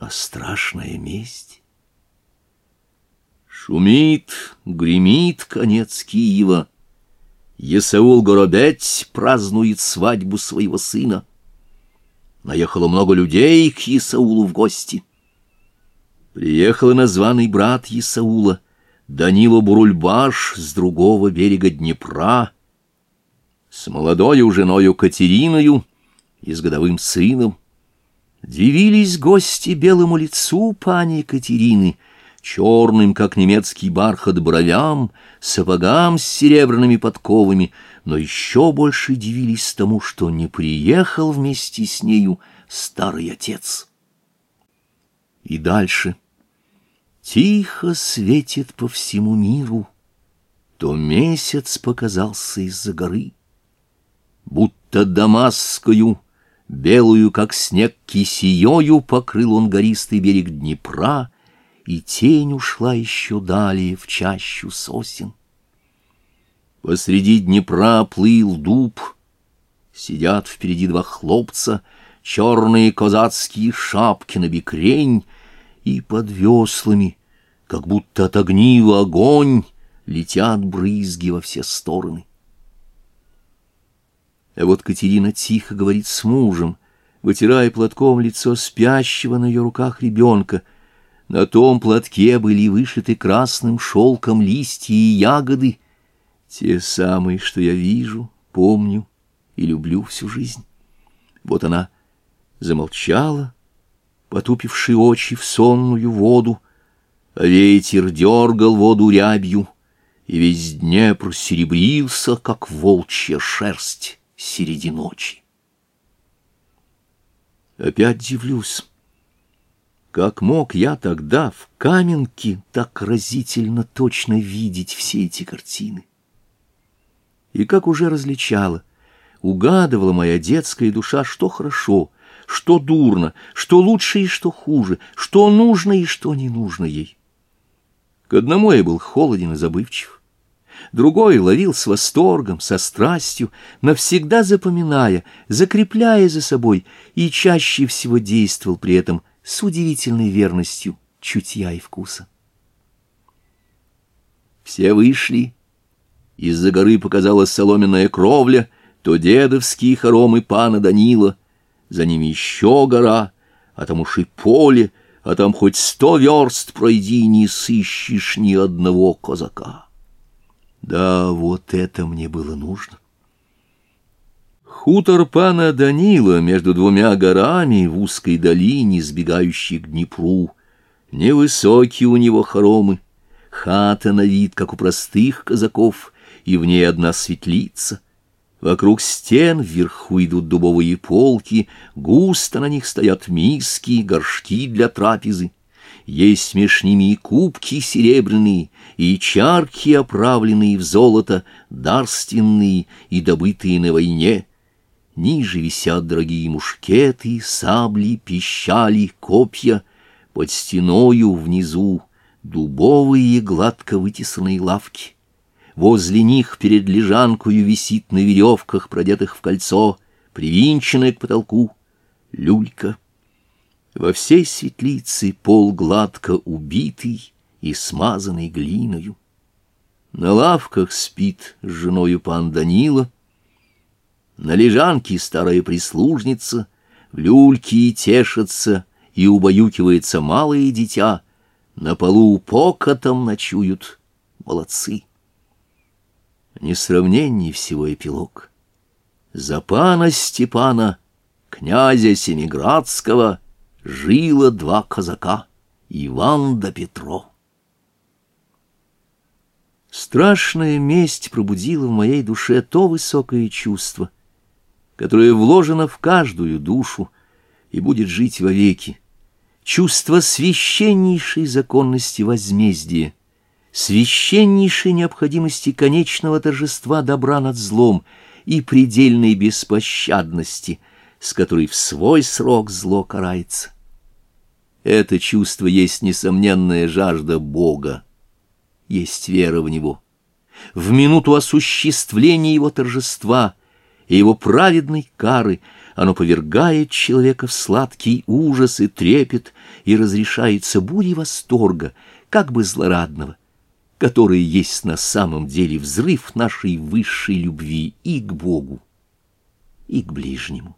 а страшная месть. Шумит, гремит конец Киева. Есаул Горобец празднует свадьбу своего сына. Наехало много людей к Исаулу в гости. Приехал и названный брат Исаула, Данила Бурульбаш с другого берега Днепра, с молодою женою Катериною и с годовым сыном. Дивились гости белому лицу пани Екатерины, черным, как немецкий бархат, бровям, сапогам с серебряными подковами, но еще больше дивились тому, что не приехал вместе с нею старый отец. И дальше. Тихо светит по всему миру, то месяц показался из-за горы, будто дамасскую — Белую, как снег, кисеёю покрыл он гористый берег Днепра, и тень ушла еще далее в чащу сосен. Посреди Днепра плыл дуб, сидят впереди два хлопца, черные казацкие шапки на бикрень и под веслами, как будто от огнива огонь, летят брызги во все стороны. А вот Катерина тихо говорит с мужем, вытирая платком лицо спящего на ее руках ребенка. На том платке были вышиты красным шелком листья и ягоды, те самые, что я вижу, помню и люблю всю жизнь. Вот она замолчала, потупивши очи в сонную воду, а ветер дергал воду рябью, и весь Днепр серебрился, как волчья шерсть середи ночи. Опять дивлюсь. Как мог я тогда в Каменке так разительно точно видеть все эти картины? И как уже различала, угадывала моя детская душа, что хорошо, что дурно, что лучше и что хуже, что нужно и что не нужно ей. К одному я был холоден и забывчив, другой ловил с восторгом, со страстью, навсегда запоминая, закрепляя за собой, и чаще всего действовал при этом с удивительной верностью чутья и вкуса. Все вышли. Из-за горы показалась соломенная кровля, то дедовские хоромы пана Данила, за ними еще гора, а там уж и поле, а там хоть сто верст пройди, не сыщешь ни одного казака. Да, вот это мне было нужно. Хутор пана Данила между двумя горами в узкой долине, сбегающей к Днепру. Невысокие у него хоромы, хата на вид, как у простых казаков, и в ней одна светлица. Вокруг стен вверху идут дубовые полки, густо на них стоят миски, горшки для трапезы есть смешными и кубки серебряные, и чарки, оправленные в золото, дарственные и добытые на войне. Ниже висят дорогие мушкеты, сабли, пищали, копья. Под стеною внизу дубовые гладко вытесанные лавки. Возле них перед лежанкою висит на веревках, продетых в кольцо, привинченная к потолку, люлька. Во всей светлице пол гладко убитый и смазанный глиною. На лавках спит с женою пан Данила, на лежанке старая прислужница, в люльке и тешится, и убаюкивается малое дитя, на полу покотом ночуют молодцы. Несравненней всего эпилог. За пана Степана, князя Семиградского — жило два казака — Иван да Петро. Страшная месть пробудила в моей душе то высокое чувство, которое вложено в каждую душу и будет жить вовеки. Чувство священнейшей законности возмездия, священнейшей необходимости конечного торжества добра над злом и предельной беспощадности — с которой в свой срок зло карается. Это чувство есть несомненная жажда Бога, есть вера в Него. В минуту осуществления Его торжества и Его праведной кары оно повергает человека в сладкий ужас и трепет и разрешается бурей восторга, как бы злорадного, который есть на самом деле взрыв нашей высшей любви и к Богу, и к ближнему.